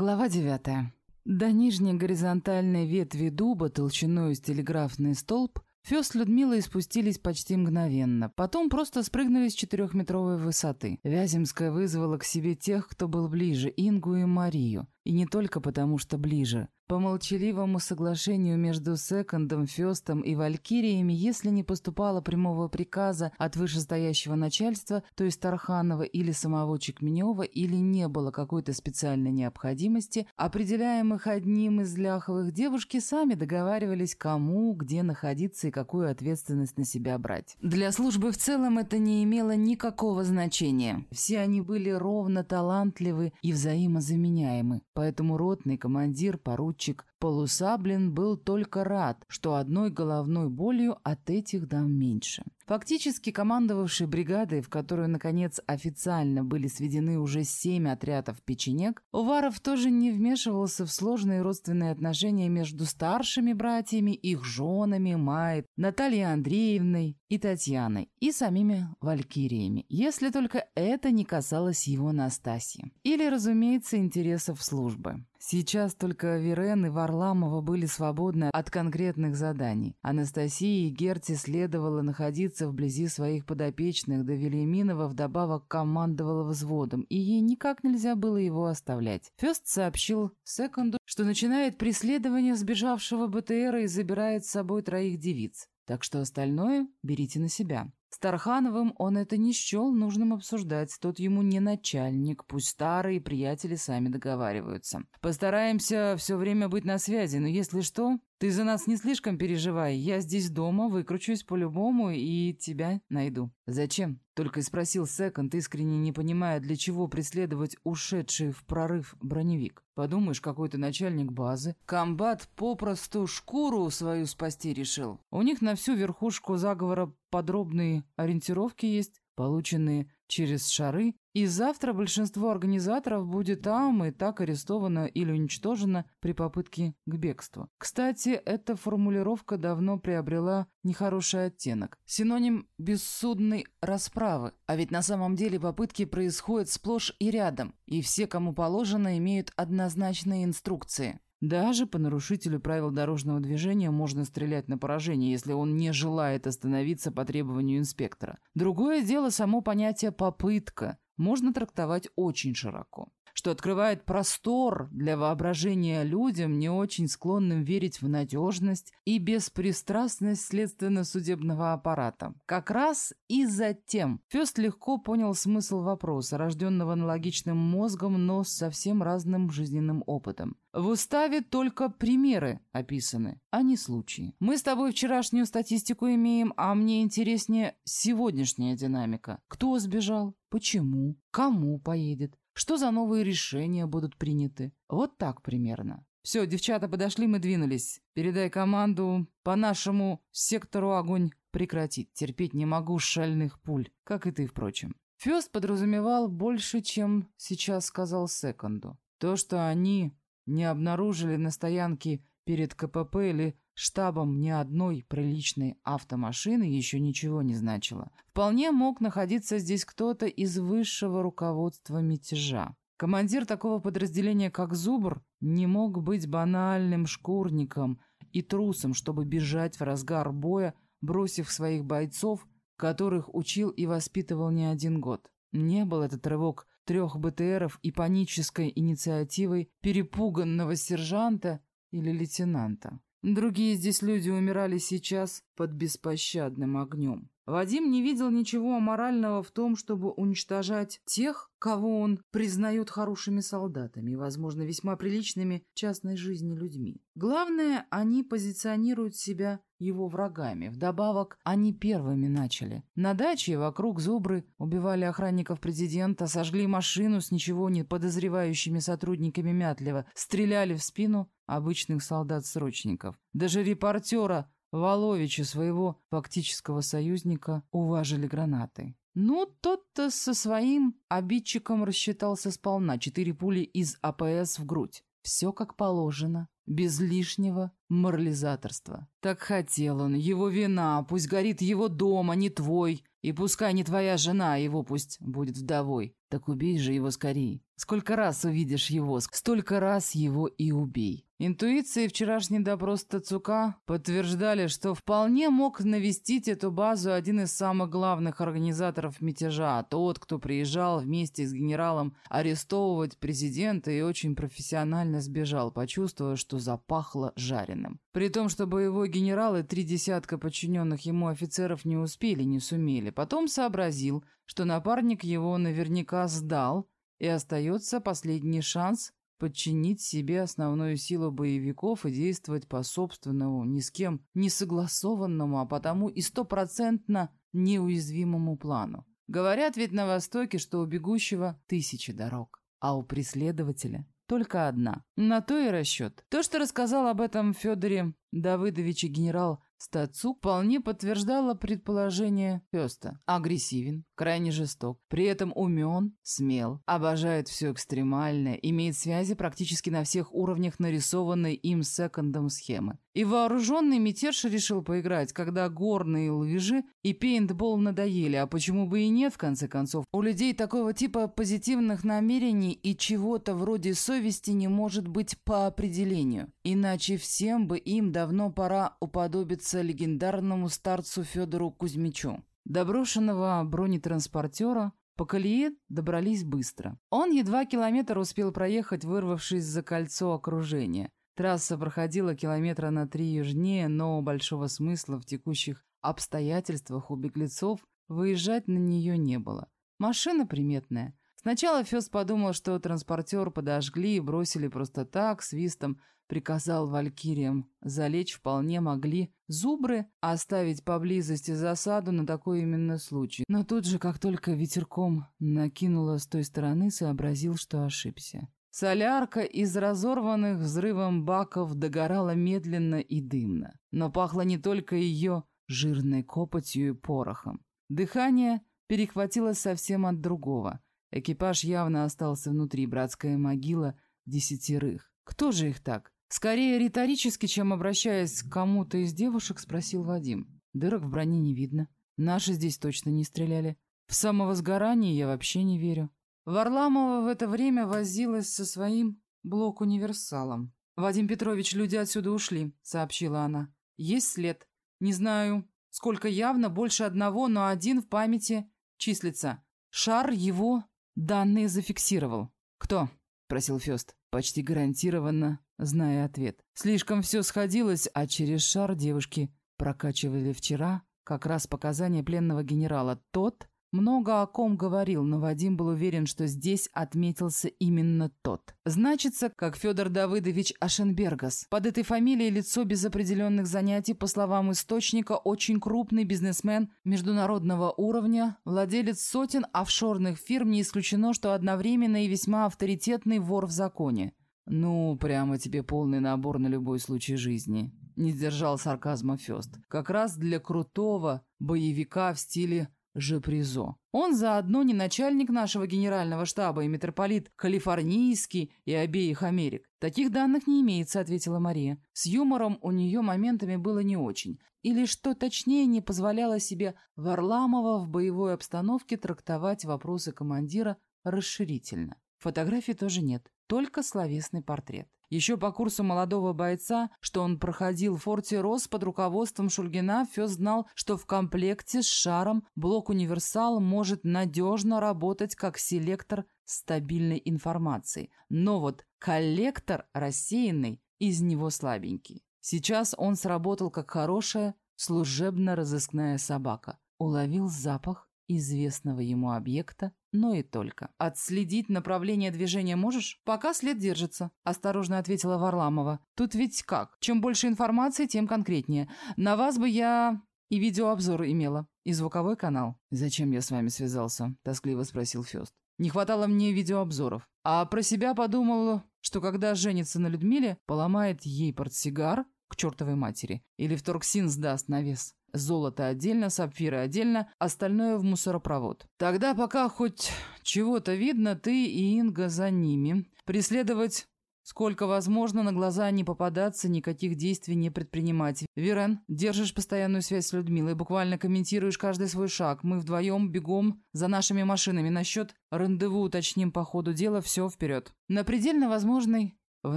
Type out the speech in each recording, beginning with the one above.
Глава 9. До нижней горизонтальной ветви дуба толщиной с телеграфный столб Фёс с Людмилой спустились почти мгновенно, потом просто спрыгнули с четырехметровой высоты. Вяземская вызвала к себе тех, кто был ближе, Ингу и Марию. И не только потому, что ближе. По молчаливому соглашению между Секондом, Фёстом и Валькириями, если не поступало прямого приказа от вышестоящего начальства, то есть Тарханова или самого Чекменева, или не было какой-то специальной необходимости, определяемых одним из ляховых, девушки сами договаривались, кому, где находиться и какую ответственность на себя брать. Для службы в целом это не имело никакого значения. Все они были ровно талантливы и взаимозаменяемы. Поэтому ротный командир, поручик Полусаблин был только рад, что одной головной болью от этих дам меньше. Фактически командовавший бригадой, в которую, наконец, официально были сведены уже семь отрядов печенек, Уваров тоже не вмешивался в сложные родственные отношения между старшими братьями, их женами, Майей, Натальей Андреевной и Татьяной, и самими валькириями, если только это не касалось его Настасьи. Или, разумеется, интересов службы. Сейчас только Верен и Варламова были свободны от конкретных заданий. Анастасии и Герти следовало находиться вблизи своих подопечных, да Велиминова вдобавок командовала взводом, и ей никак нельзя было его оставлять. Фест сообщил Секунду, что начинает преследование сбежавшего БТРа и забирает с собой троих девиц. Так что остальное берите на себя. С Тархановым он это не счел нужным обсуждать, тот ему не начальник, пусть старые приятели сами договариваются. Постараемся все время быть на связи, но если что, ты за нас не слишком переживай, я здесь дома, выкручусь по-любому и тебя найду. Зачем? Только и спросил Секонд, искренне не понимая, для чего преследовать ушедший в прорыв броневик. Подумаешь, какой-то начальник базы. Комбат попросту шкуру свою спасти решил. У них на всю верхушку заговора подробные ориентировки есть, полученные через шары, и завтра большинство организаторов будет там и так арестовано или уничтожено при попытке к бегству. Кстати, эта формулировка давно приобрела нехороший оттенок. Синоним бессудной расправы. А ведь на самом деле попытки происходят сплошь и рядом, и все, кому положено, имеют однозначные инструкции. Даже по нарушителю правил дорожного движения можно стрелять на поражение, если он не желает остановиться по требованию инспектора. Другое дело само понятие «попытка» можно трактовать очень широко что открывает простор для воображения людям, не очень склонным верить в надежность и беспристрастность следственно-судебного аппарата. Как раз и затем Фест легко понял смысл вопроса, рожденного аналогичным мозгом, но с совсем разным жизненным опытом. В уставе только примеры описаны, а не случаи. Мы с тобой вчерашнюю статистику имеем, а мне интереснее сегодняшняя динамика. Кто сбежал? Почему? Кому поедет? Что за новые решения будут приняты? Вот так примерно. Все, девчата подошли, мы двинулись. Передай команду по нашему сектору огонь прекратить. Терпеть не могу шальных пуль, как и ты, впрочем. Фест подразумевал больше, чем сейчас сказал Секонду. То, что они не обнаружили на стоянке перед КПП или штабом ни одной приличной автомашины еще ничего не значило. Вполне мог находиться здесь кто-то из высшего руководства мятежа. Командир такого подразделения, как Зубр, не мог быть банальным шкурником и трусом, чтобы бежать в разгар боя, бросив своих бойцов, которых учил и воспитывал не один год. Не был этот рывок трех БТРов и панической инициативой перепуганного сержанта или лейтенанта. Другие здесь люди умирали сейчас под беспощадным огнем. Вадим не видел ничего аморального в том, чтобы уничтожать тех, кого он признает хорошими солдатами и, возможно, весьма приличными частной жизни людьми. Главное, они позиционируют себя его врагами. Вдобавок, они первыми начали. На даче вокруг зубры убивали охранников президента, сожгли машину с ничего не подозревающими сотрудниками Мятлева, стреляли в спину обычных солдат-срочников. Даже репортера Воловича, своего фактического союзника, уважили гранатой. Ну, тот-то со своим обидчиком рассчитался сполна. Четыре пули из АПС в грудь. Все как положено. без лишнего морализаторства. Так хотел он, его вина, пусть горит его дом, а не твой, и пускай не твоя жена, его пусть будет вдовой. Так убей же его скорее. Сколько раз увидишь его, столько раз его и убей. Интуиции вчерашний допрос Тацука подтверждали, что вполне мог навестить эту базу один из самых главных организаторов мятежа, тот, кто приезжал вместе с генералом арестовывать президента и очень профессионально сбежал, почувствовав, что запахло жареным. При том, что боевой генерал и три десятка подчиненных ему офицеров не успели, не сумели. Потом сообразил, что напарник его наверняка сдал, и остается последний шанс подчинить себе основную силу боевиков и действовать по собственному, ни с кем не согласованному, а потому и стопроцентно неуязвимому плану. Говорят ведь на Востоке, что у бегущего тысячи дорог, а у преследователя только одна. На то и расчет. То, что рассказал об этом Федоре Давыдовиче генерал Стацук вполне подтверждала предположение Феста. Агрессивен, крайне жесток, при этом умен, смел, обожает все экстремальное, имеет связи практически на всех уровнях нарисованной им секондом схемы. И вооруженный мятеж решил поиграть, когда горные лыжи и пейнтбол надоели, а почему бы и нет, в конце концов. У людей такого типа позитивных намерений и чего-то вроде совести не может быть по определению. Иначе всем бы им давно пора уподобиться легендарному старцу Федору Кузьмичу. До брошенного бронетранспортера по колее добрались быстро. Он едва километр успел проехать, вырвавшись за кольцо окружения. Трасса проходила километра на три южнее, но большого смысла в текущих обстоятельствах у беглецов выезжать на нее не было. Машина приметная. Сначала Фёс подумал, что транспортер подожгли и бросили просто так, свистом приказал валькириям. Залечь вполне могли зубры, оставить поблизости засаду на такой именно случай. Но тут же, как только ветерком накинуло с той стороны, сообразил, что ошибся. Солярка из разорванных взрывом баков догорала медленно и дымно. Но пахло не только ее жирной копотью и порохом. Дыхание перехватило совсем от другого. Экипаж явно остался внутри, братская могила десятерых. Кто же их так? Скорее риторически, чем обращаясь к кому-то из девушек, спросил Вадим. Дырок в броне не видно. Наши здесь точно не стреляли. В самовозгорание я вообще не верю. Варламова в это время возилась со своим блок-универсалом. «Вадим Петрович, люди отсюда ушли», — сообщила она. «Есть след. Не знаю, сколько явно, больше одного, но один в памяти числится. Шар его данные зафиксировал». «Кто?» — просил Фёст, почти гарантированно, зная ответ. Слишком все сходилось, а через шар девушки прокачивали вчера как раз показания пленного генерала. Тот много о ком говорил, но Вадим был уверен, что здесь отметился именно тот. Значится, как Федор Давыдович Ашенбергас. Под этой фамилией лицо без определенных занятий, по словам источника, очень крупный бизнесмен международного уровня, владелец сотен офшорных фирм, не исключено, что одновременно и весьма авторитетный вор в законе. «Ну, прямо тебе полный набор на любой случай жизни», — не сдержал сарказма Фест. «Как раз для крутого боевика в стиле Жепризо. Он заодно не начальник нашего генерального штаба и митрополит Калифорнийский и обеих Америк. Таких данных не имеется, ответила Мария. С юмором у нее моментами было не очень. Или, что точнее, не позволяло себе Варламова в боевой обстановке трактовать вопросы командира расширительно. Фотографий тоже нет, только словесный портрет. Еще по курсу молодого бойца, что он проходил в форте Рос под руководством Шульгина, Фёс знал, что в комплекте с шаром блок «Универсал» может надежно работать как селектор стабильной информации. Но вот коллектор рассеянный из него слабенький. Сейчас он сработал как хорошая служебно-розыскная собака. Уловил запах, известного ему объекта, но и только. «Отследить направление движения можешь?» «Пока след держится», – осторожно ответила Варламова. «Тут ведь как? Чем больше информации, тем конкретнее. На вас бы я и видеообзор имела, и звуковой канал». «Зачем я с вами связался?» – тоскливо спросил Фёст. «Не хватало мне видеообзоров. А про себя подумал, что когда женится на Людмиле, поломает ей портсигар к чертовой матери или в торксин сдаст на вес. Золото отдельно, сапфиры отдельно, остальное в мусоропровод. Тогда пока хоть чего-то видно, ты и Инга за ними. Преследовать Сколько возможно, на глаза не попадаться, никаких действий не предпринимать. Верен, держишь постоянную связь с Людмилой, буквально комментируешь каждый свой шаг. Мы вдвоем бегом за нашими машинами. Насчет рандеву уточним по ходу дела, все вперед. На предельно возможной в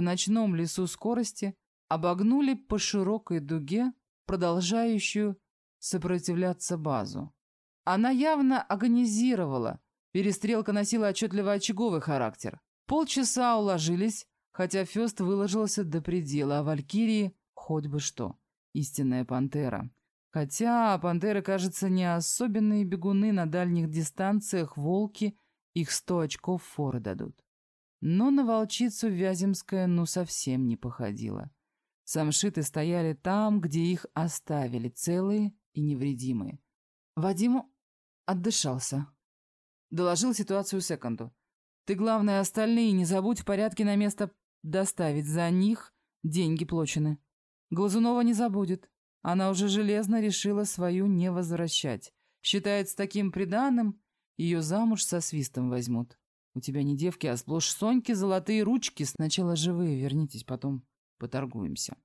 ночном лесу скорости обогнули по широкой дуге продолжающую сопротивляться базу. Она явно агонизировала. Перестрелка носила отчетливо очаговый характер. Полчаса уложились, хотя Фест выложился до предела, а Валькирии хоть бы что. Истинная пантера. Хотя пантеры, кажется, не особенные бегуны на дальних дистанциях, волки их сто очков форы дадут. Но на волчицу Вяземская ну совсем не походила. Самшиты стояли там, где их оставили, целые и невредимые. Вадим отдышался. Доложил ситуацию секунду. Ты, главное, остальные не забудь в порядке на место доставить. За них деньги плачены. Глазунова не забудет. Она уже железно решила свою не возвращать. Считает, с таким приданым ее замуж со свистом возьмут. У тебя не девки, а сплошь Соньки, золотые ручки. Сначала живые, вернитесь, потом поторгуемся.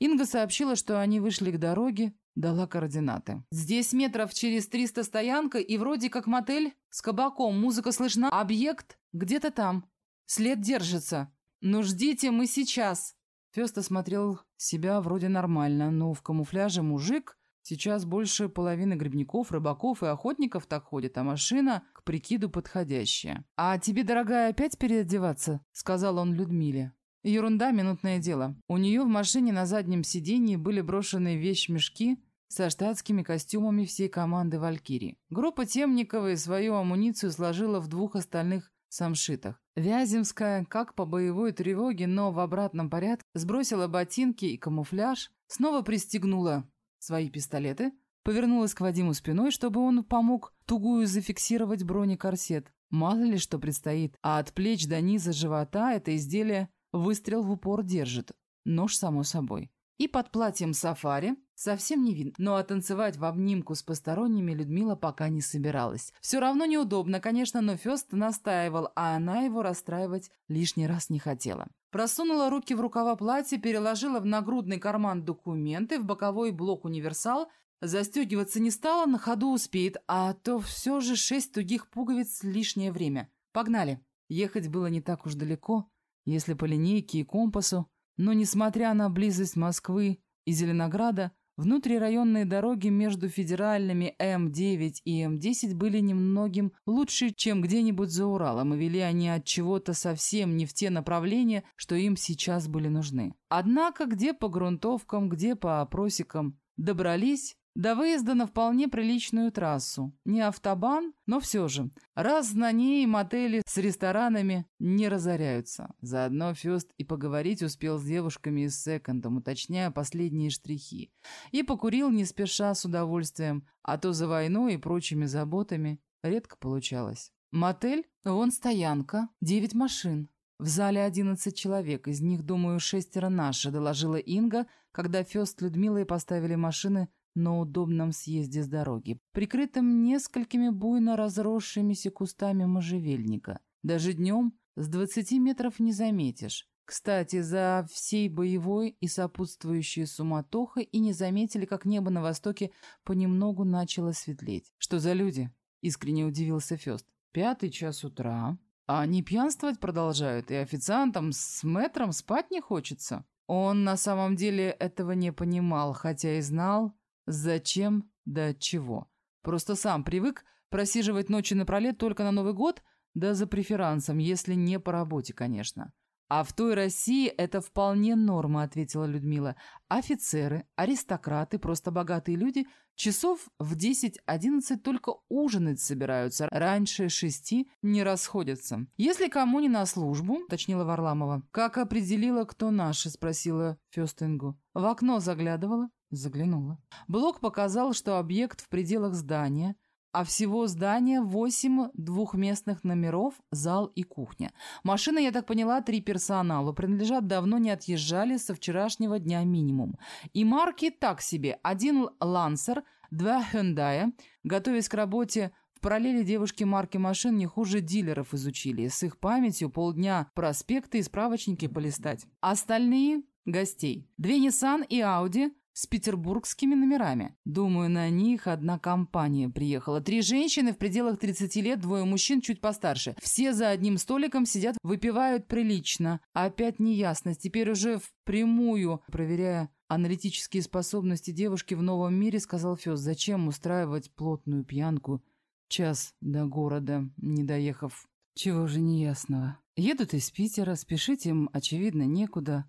Инга сообщила, что они вышли к дороге, дала координаты. Здесь метров через триста стоянка и вроде как мотель с кабаком. Музыка слышна. Объект где-то там. След держится. Ну ждите, мы сейчас. Фест осмотрел себя вроде нормально, но в камуфляже мужик сейчас больше половины грибников, рыбаков и охотников так ходит, а машина к прикиду подходящая. «А тебе, дорогая, опять переодеваться?» — сказал он Людмиле. Ерунда, минутное дело. У нее в машине на заднем сиденье были брошены вещмешки со штатскими костюмами всей команды «Валькирии». Группа Темниковой свою амуницию сложила в двух остальных самшитах. Вяземская, как по боевой тревоге, но в обратном порядке, сбросила ботинки и камуфляж, снова пристегнула свои пистолеты, повернулась к Вадиму спиной, чтобы он помог тугую зафиксировать бронекорсет. Мало ли что предстоит, а от плеч до низа живота это изделие Выстрел в упор держит. Нож, само собой. И под платьем сафари совсем не видно. Но а танцевать в обнимку с посторонними Людмила пока не собиралась. Все равно неудобно, конечно, но Фест настаивал, а она его расстраивать лишний раз не хотела. Просунула руки в рукава платья, переложила в нагрудный карман документы, в боковой блок универсал, Застегиваться не стала, на ходу успеет, а то все же шесть тугих пуговиц лишнее время. Погнали. Ехать было не так уж далеко, если по линейке и компасу, но, несмотря на близость Москвы и Зеленограда, внутрирайонные дороги между федеральными М9 и М10 были немногим лучше, чем где-нибудь за Уралом, и вели они от чего-то совсем не в те направления, что им сейчас были нужны. Однако где по грунтовкам, где по опросикам добрались, до выезда на вполне приличную трассу. Не автобан, но все же. Раз на ней мотели с ресторанами не разоряются. Заодно Фест и поговорить успел с девушками из секондом, уточняя последние штрихи. И покурил не спеша с удовольствием, а то за войной и прочими заботами редко получалось. Мотель, вон стоянка, девять машин. В зале одиннадцать человек, из них, думаю, шестеро наши, доложила Инга, когда Фест Людмилой поставили машины на удобном съезде с дороги, прикрытым несколькими буйно разросшимися кустами можжевельника. Даже днем с двадцати метров не заметишь. Кстати, за всей боевой и сопутствующей суматохой и не заметили, как небо на востоке понемногу начало светлеть. «Что за люди?» — искренне удивился Фест. «Пятый час утра. А они пьянствовать продолжают, и официантам с мэтром спать не хочется». Он на самом деле этого не понимал, хотя и знал, Зачем да чего? Просто сам привык просиживать ночи напролет только на Новый год, да за преферансом, если не по работе, конечно. «А в той России это вполне норма», — ответила Людмила. «Офицеры, аристократы, просто богатые люди часов в 10-11 только ужинать собираются, раньше шести не расходятся. Если кому не на службу», — уточнила Варламова. «Как определила, кто наши?» — спросила Фёстингу. «В окно заглядывала?» Заглянула. Блок показал, что объект в пределах здания, а всего здания восемь двухместных номеров, зал и кухня. Машины, я так поняла, три персоналу, принадлежат давно не отъезжали со вчерашнего дня минимум. И марки так себе. Один «Лансер», два «Хендая». Готовясь к работе параллели девушки марки машин не хуже дилеров изучили. С их памятью полдня проспекты и справочники полистать. Остальные – гостей. Две Nissan и Audi с петербургскими номерами. Думаю, на них одна компания приехала. Три женщины в пределах 30 лет, двое мужчин чуть постарше. Все за одним столиком сидят, выпивают прилично. Опять неясность. Теперь уже впрямую, проверяя аналитические способности девушки в новом мире, сказал Фёс, зачем устраивать плотную пьянку час до города, не доехав. Чего же неясного. Едут из Питера, спешить им, очевидно, некуда.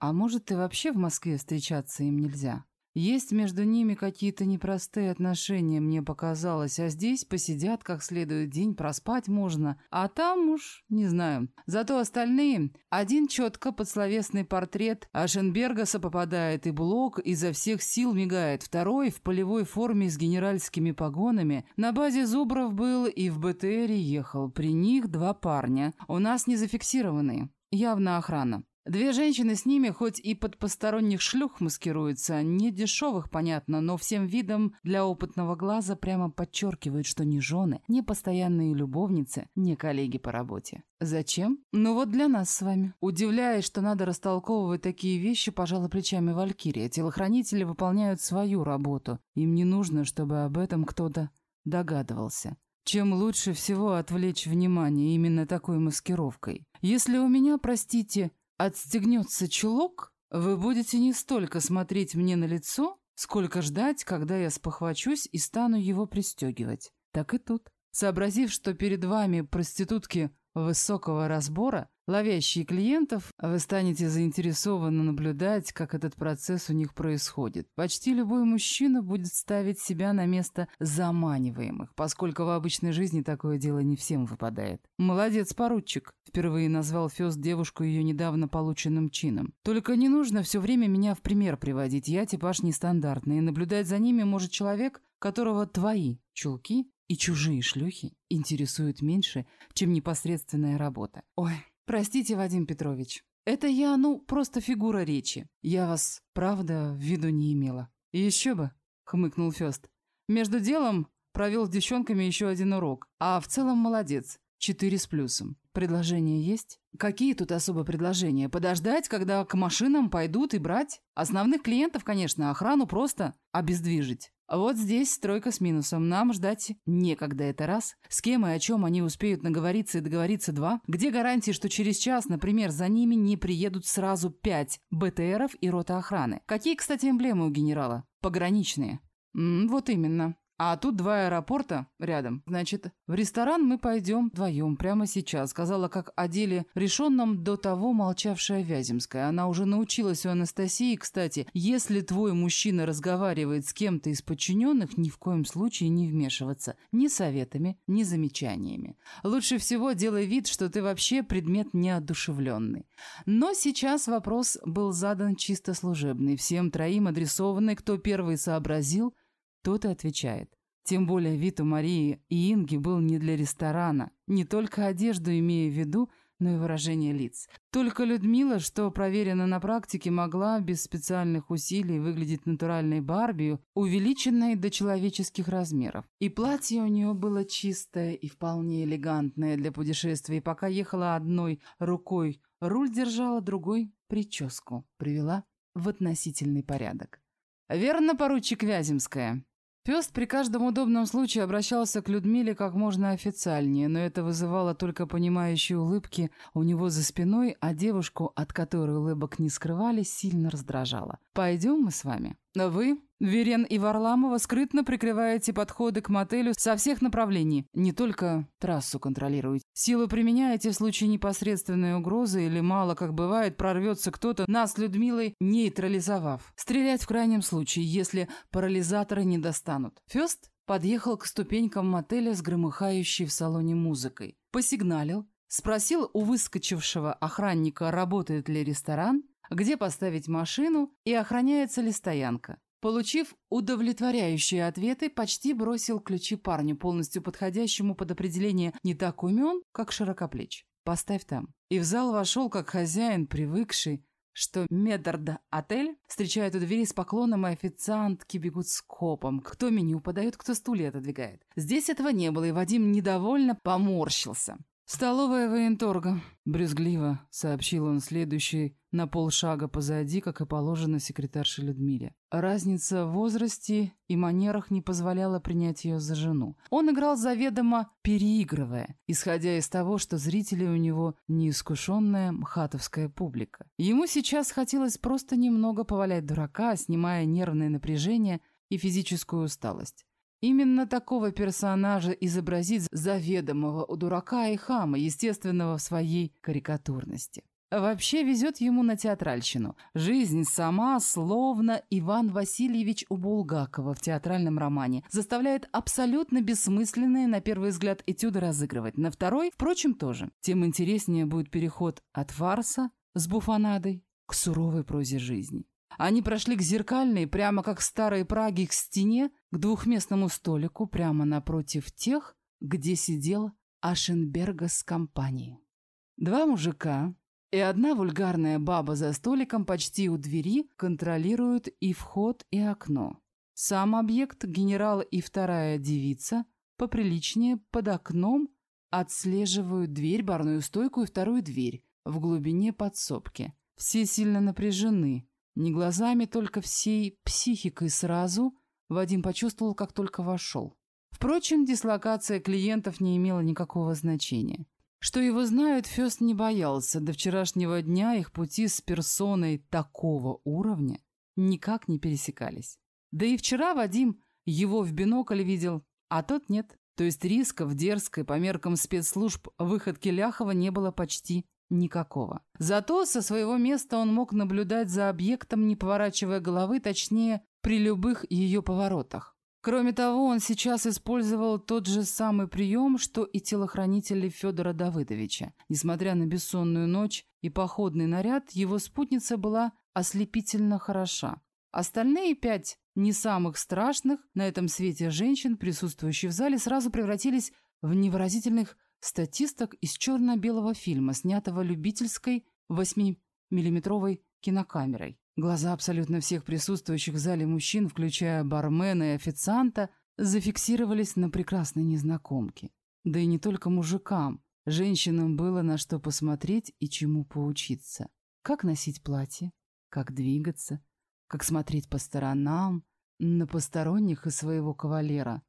А может, и вообще в Москве встречаться им нельзя? Есть между ними какие-то непростые отношения, мне показалось, а здесь посидят как следует день, проспать можно, а там уж не знаю. Зато остальные, один четко под словесный портрет Ашенбергаса попадает и блок изо всех сил мигает, второй в полевой форме с генеральскими погонами, на базе Зубров был и в БТРе ехал, при них два парня, у нас не зафиксированные, явно охрана. Две женщины с ними, хоть и под посторонних шлюх маскируются, не дешевых, понятно, но всем видом для опытного глаза прямо подчеркивают, что ни жены, ни постоянные любовницы, ни коллеги по работе. Зачем? Ну вот для нас с вами. Удивляясь, что надо растолковывать такие вещи, пожала плечами Валькирия. Телохранители выполняют свою работу. Им не нужно, чтобы об этом кто-то догадывался. Чем лучше всего отвлечь внимание именно такой маскировкой? Если у меня, простите, отстегнется чулок, вы будете не столько смотреть мне на лицо, сколько ждать, когда я спохвачусь и стану его пристегивать. Так и тут. Сообразив, что перед вами проститутки высокого разбора, ловящие клиентов, вы станете заинтересованно наблюдать, как этот процесс у них происходит. Почти любой мужчина будет ставить себя на место заманиваемых, поскольку в обычной жизни такое дело не всем выпадает. «Молодец, поручик», — впервые назвал Фёст девушку ее недавно полученным чином. «Только не нужно все время меня в пример приводить, я типаж нестандартный, и наблюдать за ними может человек, которого твои чулки и чужие шлюхи интересуют меньше, чем непосредственная работа. Ой, простите, Вадим Петрович. Это я, ну, просто фигура речи. Я вас, правда, в виду не имела. Еще бы, хмыкнул Фест. Между делом провел с девчонками еще один урок. А в целом молодец. Четыре с плюсом. Предложения есть? Какие тут особо предложения? Подождать, когда к машинам пойдут и брать? Основных клиентов, конечно, охрану просто обездвижить. А вот здесь стройка с минусом. Нам ждать некогда это раз. С кем и о чем они успеют наговориться и договориться два? Где гарантии, что через час, например, за ними не приедут сразу пять БТРов и рота охраны? Какие, кстати, эмблемы у генерала? Пограничные. М -м, вот именно. А тут два аэропорта рядом. Значит, в ресторан мы пойдем вдвоем прямо сейчас, сказала как о деле, решенном до того молчавшая Вяземская. Она уже научилась у Анастасии, кстати, если твой мужчина разговаривает с кем-то из подчиненных, ни в коем случае не вмешиваться. Ни советами, ни замечаниями. Лучше всего делай вид, что ты вообще предмет неодушевленный. Но сейчас вопрос был задан чисто служебный, всем троим адресованный, кто первый сообразил, тот и отвечает. Тем более вид у Марии и Инги был не для ресторана, не только одежду имея в виду, но и выражение лиц. Только Людмила, что проверена на практике, могла без специальных усилий выглядеть натуральной Барбию, увеличенной до человеческих размеров. И платье у нее было чистое и вполне элегантное для путешествий. Пока ехала одной рукой, руль держала другой прическу, привела в относительный порядок. «Верно, поручик Вяземская?» Пёст при каждом удобном случае обращался к Людмиле как можно официальнее, но это вызывало только понимающие улыбки у него за спиной, а девушку, от которой улыбок не скрывали, сильно раздражало. «Пойдем мы с вами?» «Вы, Верен и Варламова, скрытно прикрываете подходы к мотелю со всех направлений. Не только трассу контролируете. Силу применяете в случае непосредственной угрозы или, мало как бывает, прорвется кто-то, нас Людмилой нейтрализовав. Стрелять в крайнем случае, если парализаторы не достанут». Фёст подъехал к ступенькам мотеля с громыхающей в салоне музыкой. Посигналил, спросил у выскочившего охранника, работает ли ресторан, где поставить машину и охраняется ли стоянка. Получив удовлетворяющие ответы, почти бросил ключи парню, полностью подходящему под определение не так умен, как широкоплеч. «Поставь там». И в зал вошел, как хозяин, привыкший, что Медард-отель встречает у двери с поклоном, и официантки бегут с копом. Кто меню подает, кто стулья отодвигает. Здесь этого не было, и Вадим недовольно поморщился. «Столовая военторга», — брюзгливо сообщил он следующий на полшага позади, как и положено секретарше Людмиле. Разница в возрасте и манерах не позволяла принять ее за жену. Он играл заведомо переигрывая, исходя из того, что зрители у него неискушенная мхатовская публика. Ему сейчас хотелось просто немного повалять дурака, снимая нервное напряжение и физическую усталость. Именно такого персонажа изобразить заведомого у дурака и хама, естественного в своей карикатурности. Вообще везет ему на театральщину. Жизнь сама, словно Иван Васильевич у Булгакова в театральном романе, заставляет абсолютно бессмысленные, на первый взгляд, этюды разыгрывать. На второй, впрочем, тоже. Тем интереснее будет переход от фарса с буфонадой к суровой прозе жизни. Они прошли к зеркальной, прямо как в старой Праге, к стене, к двухместному столику, прямо напротив тех, где сидел Ашенберга с компанией. Два мужика и одна вульгарная баба за столиком почти у двери контролируют и вход, и окно. Сам объект, генерал и вторая девица, поприличнее, под окном, отслеживают дверь, барную стойку и вторую дверь в глубине подсобки. Все сильно напряжены, не глазами, только всей психикой сразу Вадим почувствовал, как только вошел. Впрочем, дислокация клиентов не имела никакого значения. Что его знают, Фест не боялся. До вчерашнего дня их пути с персоной такого уровня никак не пересекались. Да и вчера Вадим его в бинокль видел, а тот нет. То есть риска в дерзкой по меркам спецслужб выходки Ляхова не было почти Никакого. Зато со своего места он мог наблюдать за объектом, не поворачивая головы, точнее, при любых ее поворотах. Кроме того, он сейчас использовал тот же самый прием, что и телохранители Федора Давыдовича. Несмотря на бессонную ночь и походный наряд, его спутница была ослепительно хороша. Остальные пять не самых страшных на этом свете женщин, присутствующих в зале, сразу превратились в невыразительных статисток из черно-белого фильма, снятого любительской 8-миллиметровой кинокамерой. Глаза абсолютно всех присутствующих в зале мужчин, включая бармена и официанта, зафиксировались на прекрасной незнакомке. Да и не только мужикам. Женщинам было на что посмотреть и чему поучиться. Как носить платье, как двигаться, как смотреть по сторонам, на посторонних и своего кавалера.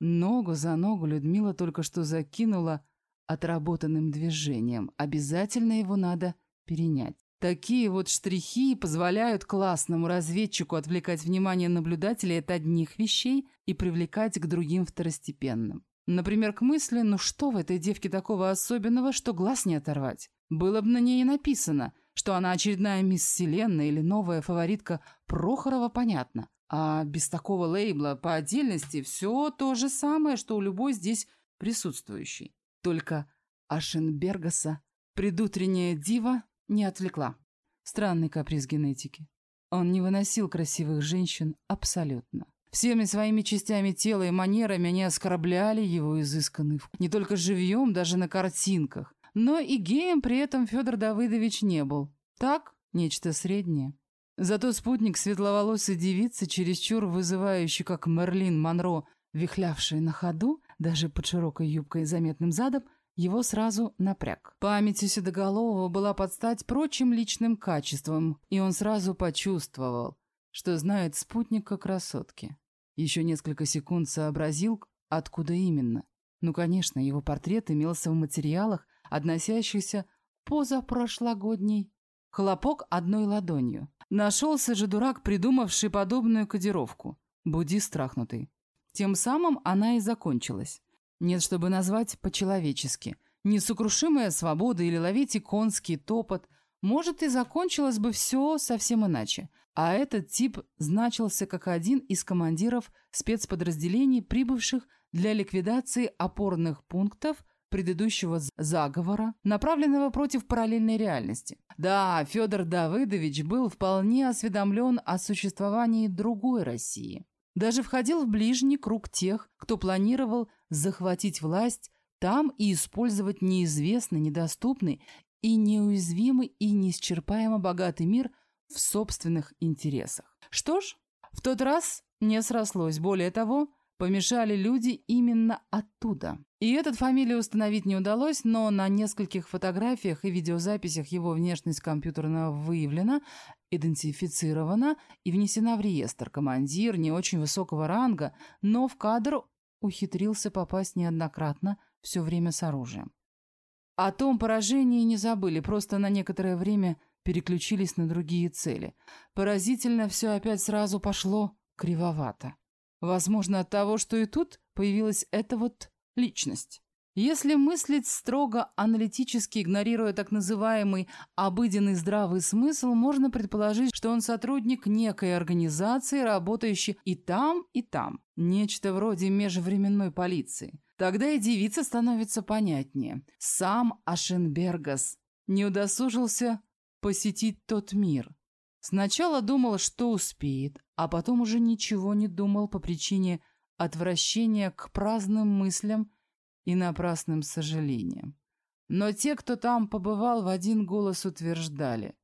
Ногу за ногу Людмила только что закинула отработанным движением. Обязательно его надо перенять. Такие вот штрихи позволяют классному разведчику отвлекать внимание наблюдателей от одних вещей и привлекать к другим второстепенным. Например, к мысли, ну что в этой девке такого особенного, что глаз не оторвать? Было бы на ней написано, что она очередная мисс Вселенная или новая фаворитка Прохорова, понятно. А без такого лейбла по отдельности все то же самое, что у любой здесь присутствующей. Только Ашенбергаса предутренняя дива не отвлекла. Странный каприз генетики. Он не выносил красивых женщин абсолютно. Всеми своими частями тела и манерами они оскорбляли его изысканный вкус. Не только живьем, даже на картинках. Но и геем при этом Федор Давыдович не был. Так, нечто среднее. Зато спутник светловолосой девицы, чересчур вызывающий, как Мерлин Монро, вихлявший на ходу, даже под широкой юбкой и заметным задом, его сразу напряг. Память у Седоголового была под стать прочим личным качеством, и он сразу почувствовал, что знает спутника красотки. Еще несколько секунд сообразил, откуда именно. Ну, конечно, его портрет имелся в материалах, относящихся позапрошлогодней. Хлопок одной ладонью. Нашелся же дурак, придумавший подобную кодировку. Буди страхнутый. Тем самым она и закончилась. Нет, чтобы назвать по-человечески. Несокрушимая свобода или ловить иконский топот. Может, и закончилось бы все совсем иначе. А этот тип значился как один из командиров спецподразделений, прибывших для ликвидации опорных пунктов предыдущего заговора, направленного против параллельной реальности. Да, Федор Давыдович был вполне осведомлен о существовании другой России даже входил в ближний круг тех, кто планировал захватить власть там и использовать неизвестный, недоступный и неуязвимый и неисчерпаемо богатый мир в собственных интересах. Что ж, в тот раз не срослось. Более того, помешали люди именно оттуда. И этот фамилию установить не удалось, но на нескольких фотографиях и видеозаписях его внешность компьютерно выявлена, идентифицирована и внесена в реестр. Командир не очень высокого ранга, но в кадр ухитрился попасть неоднократно, все время с оружием. О том поражении не забыли, просто на некоторое время переключились на другие цели. Поразительно все опять сразу пошло кривовато. Возможно, от того, что и тут появилась эта вот личность. Если мыслить строго аналитически, игнорируя так называемый обыденный здравый смысл, можно предположить, что он сотрудник некой организации, работающей и там, и там. Нечто вроде межвременной полиции. Тогда и девица становится понятнее. Сам Ашенбергас не удосужился посетить тот мир. Сначала думал, что успеет, а потом уже ничего не думал по причине отвращения к праздным мыслям и напрасным сожалениям. Но те, кто там побывал, в один голос утверждали,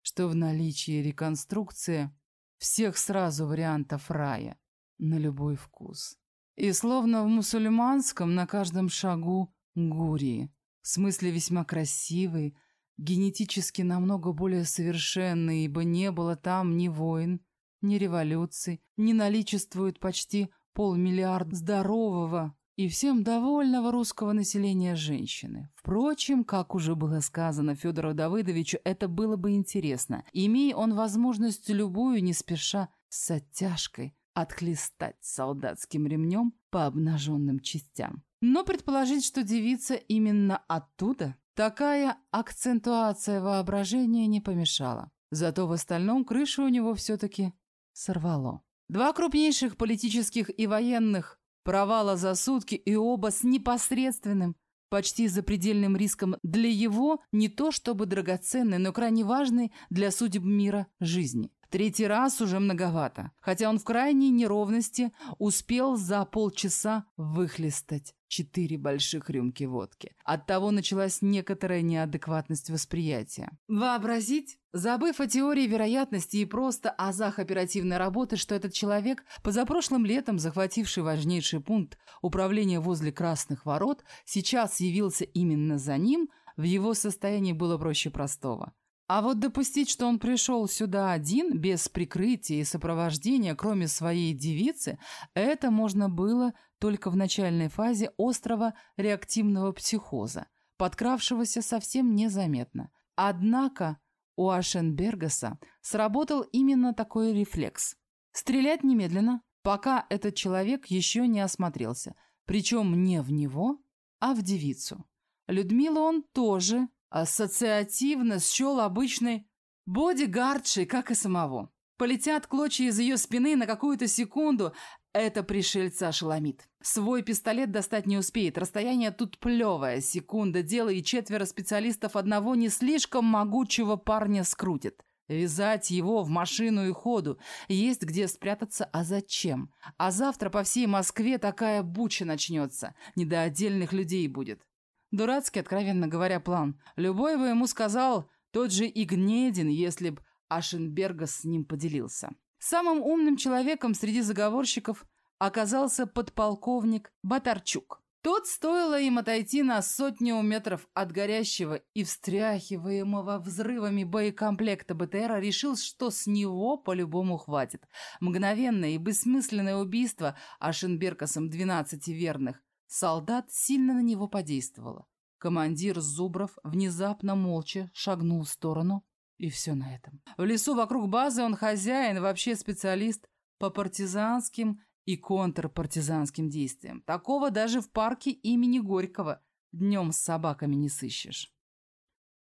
что в наличии реконструкции всех сразу вариантов рая на любой вкус. И словно в мусульманском на каждом шагу гурии, в смысле весьма красивый, генетически намного более совершенный, ибо не было там ни войн, ни революций, ни наличествует почти полмиллиарда здорового и всем довольного русского населения женщины. Впрочем, как уже было сказано Федору Давыдовичу, это было бы интересно. Имея он возможность любую, не спеша, с оттяжкой, отхлестать солдатским ремнем по обнаженным частям. Но предположить, что девица именно оттуда, такая акцентуация воображения не помешала. Зато в остальном крышу у него все-таки сорвало. Два крупнейших политических и военных провала за сутки и оба с непосредственным, почти запредельным риском для его не то чтобы драгоценной, но крайне важной для судеб мира жизни. Третий раз уже многовато, хотя он в крайней неровности успел за полчаса выхлестать четыре больших рюмки водки. Оттого началась некоторая неадекватность восприятия. Вообразить, забыв о теории вероятности и просто азах оперативной работы, что этот человек, позапрошлым летом захвативший важнейший пункт управления возле Красных Ворот, сейчас явился именно за ним, в его состоянии было проще простого. А вот допустить, что он пришел сюда один, без прикрытия и сопровождения, кроме своей девицы, это можно было только в начальной фазе острого реактивного психоза, подкравшегося совсем незаметно. Однако у Ашенбергаса сработал именно такой рефлекс. Стрелять немедленно, пока этот человек еще не осмотрелся, причем не в него, а в девицу. Людмила он тоже ассоциативно счел обычной бодигардшей, как и самого. Полетят клочья из ее спины на какую-то секунду. Это пришельца ошеломит. Свой пистолет достать не успеет. Расстояние тут плевое. Секунда дела и четверо специалистов одного не слишком могучего парня скрутит. Вязать его в машину и ходу. Есть где спрятаться, а зачем? А завтра по всей Москве такая буча начнется. Не до отдельных людей будет. Дурацкий, откровенно говоря, план. Любой бы ему сказал, тот же Игнедин, если б Ашенберга с ним поделился. Самым умным человеком среди заговорщиков оказался подполковник Батарчук. Тот стоило им отойти на сотню метров от горящего и встряхиваемого взрывами боекомплекта БТРа, решил, что с него по-любому хватит. Мгновенное и бессмысленное убийство Ашенбергасом 12 верных Солдат сильно на него подействовало. Командир Зубров внезапно молча шагнул в сторону, и все на этом. В лесу вокруг базы он хозяин, вообще специалист по партизанским и контрпартизанским действиям. Такого даже в парке имени Горького днем с собаками не сыщешь.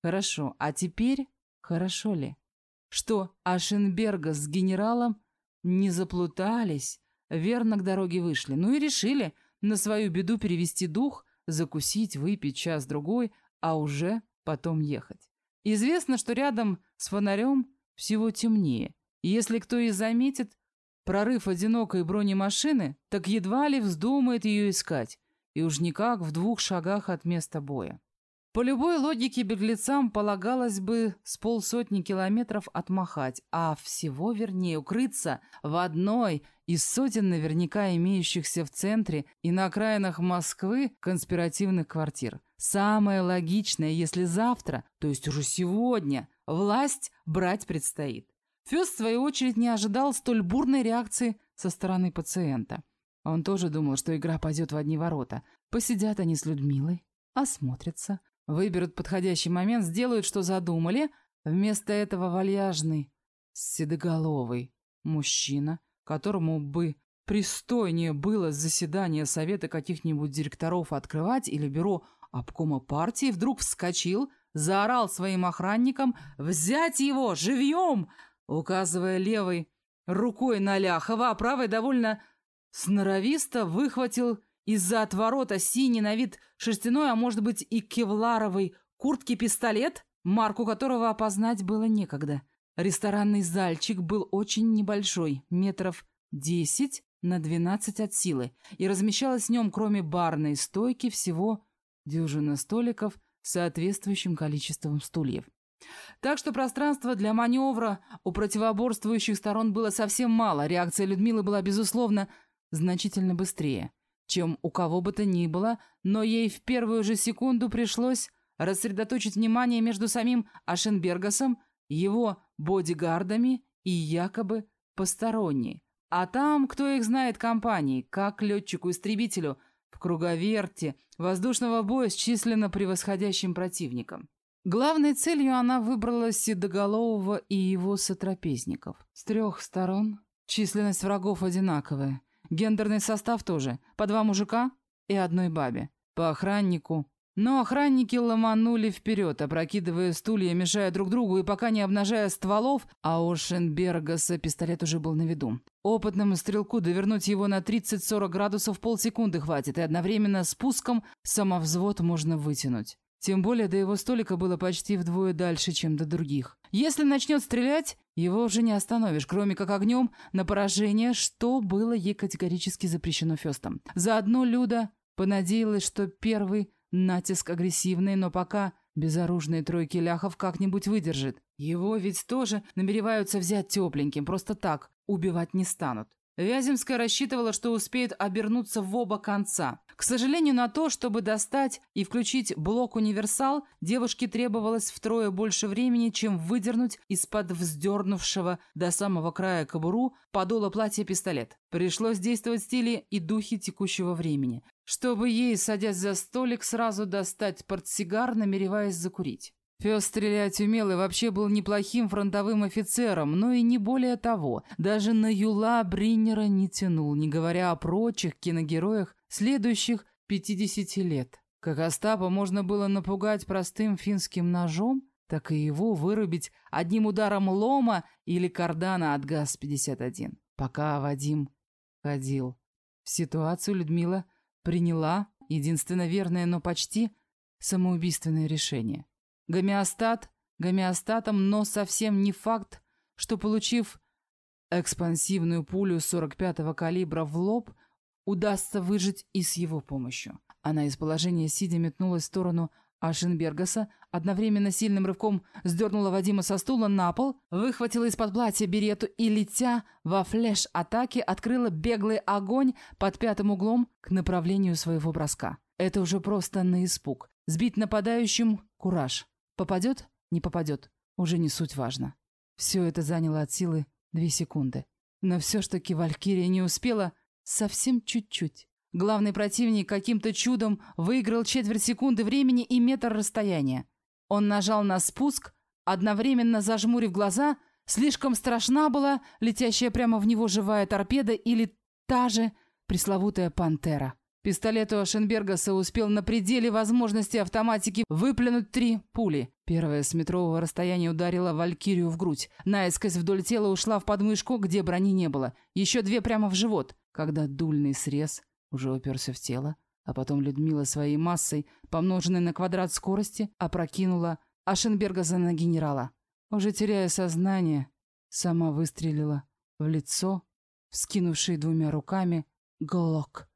Хорошо, а теперь хорошо ли? Что Ашенберга с генералом не заплутались, верно к дороге вышли, ну и решили – на свою беду перевести дух, закусить, выпить час-другой, а уже потом ехать. Известно, что рядом с фонарем всего темнее. Если кто и заметит прорыв одинокой бронемашины, так едва ли вздумает ее искать, и уж никак в двух шагах от места боя. По любой логике беглецам полагалось бы с полсотни километров отмахать, а всего вернее укрыться в одной из сотен наверняка имеющихся в центре и на окраинах Москвы конспиративных квартир. Самое логичное, если завтра, то есть уже сегодня, власть брать предстоит. Фёс, в свою очередь, не ожидал столь бурной реакции со стороны пациента. Он тоже думал, что игра пойдет в одни ворота. Посидят они с Людмилой, осмотрятся, Выберут подходящий момент, сделают, что задумали. Вместо этого вальяжный, седоголовый мужчина, которому бы пристойнее было заседание совета каких-нибудь директоров открывать или бюро обкома партии, вдруг вскочил, заорал своим охранникам «Взять его! Живьем!» указывая левой рукой на Ляхова, а правой довольно сноровисто выхватил из-за отворота синий на вид шерстяной, а может быть и кевларовый куртки-пистолет, марку которого опознать было некогда. Ресторанный зальчик был очень небольшой, метров десять на двенадцать от силы, и размещалось в нем, кроме барной стойки, всего дюжина столиков с соответствующим количеством стульев. Так что пространства для маневра у противоборствующих сторон было совсем мало, реакция Людмилы была, безусловно, значительно быстрее чем у кого бы то ни было, но ей в первую же секунду пришлось рассредоточить внимание между самим Ашенбергасом, его бодигардами и якобы посторонней. А там, кто их знает компании, как летчику-истребителю в круговерте воздушного боя с численно превосходящим противником. Главной целью она выбрала Седоголового и его сотрапезников. С трех сторон численность врагов одинаковая – Гендерный состав тоже. По два мужика и одной бабе. По охраннику. Но охранники ломанули вперед, опрокидывая стулья, мешая друг другу и пока не обнажая стволов, а у Шенбергаса пистолет уже был на виду. Опытному стрелку довернуть его на 30-40 градусов полсекунды хватит, и одновременно спуском самовзвод можно вытянуть. Тем более до его столика было почти вдвое дальше, чем до других. Если начнет стрелять, его уже не остановишь, кроме как огнем на поражение, что было ей категорически запрещено Фестом. Заодно Люда понадеялась, что первый натиск агрессивный, но пока безоружные тройки ляхов как-нибудь выдержит. Его ведь тоже намереваются взять тепленьким, просто так, убивать не станут. Вяземская рассчитывала, что успеет обернуться в оба конца. К сожалению, на то, чтобы достать и включить блок-универсал, девушке требовалось втрое больше времени, чем выдернуть из-под вздернувшего до самого края кобуру подола платья пистолет. Пришлось действовать в стиле и духе текущего времени, чтобы ей, садясь за столик, сразу достать портсигар, намереваясь закурить. Фёс стрелять умел и вообще был неплохим фронтовым офицером, но и не более того. Даже на Юла Бриннера не тянул, не говоря о прочих киногероях следующих 50 лет. Как Остапа можно было напугать простым финским ножом, так и его вырубить одним ударом лома или кардана от ГАЗ-51. Пока Вадим ходил. В ситуацию Людмила приняла единственно верное, но почти самоубийственное решение. Гомеостат гомеостатом, но совсем не факт, что, получив экспансивную пулю 45-го калибра в лоб, удастся выжить и с его помощью. Она из положения сидя метнулась в сторону Ашенбергаса, одновременно сильным рывком сдернула Вадима со стула на пол, выхватила из-под платья берету и, летя во флеш-атаке, открыла беглый огонь под пятым углом к направлению своего броска. Это уже просто на испуг. Сбить нападающим – кураж. Попадет? Не попадет. Уже не суть важно. Все это заняло от силы две секунды. Но все, что Кивалькирия не успела, совсем чуть-чуть. Главный противник каким-то чудом выиграл четверть секунды времени и метр расстояния. Он нажал на спуск, одновременно зажмурив глаза, слишком страшна была летящая прямо в него живая торпеда или та же пресловутая пантера. Пистолет у Ашенбергаса успел на пределе возможности автоматики выплюнуть три пули. Первая с метрового расстояния ударила Валькирию в грудь. Наискось вдоль тела ушла в подмышку, где брони не было. Еще две прямо в живот, когда дульный срез уже уперся в тело. А потом Людмила своей массой, помноженной на квадрат скорости, опрокинула Ашенбергаса на генерала. Уже теряя сознание, сама выстрелила в лицо, вскинувший двумя руками, глок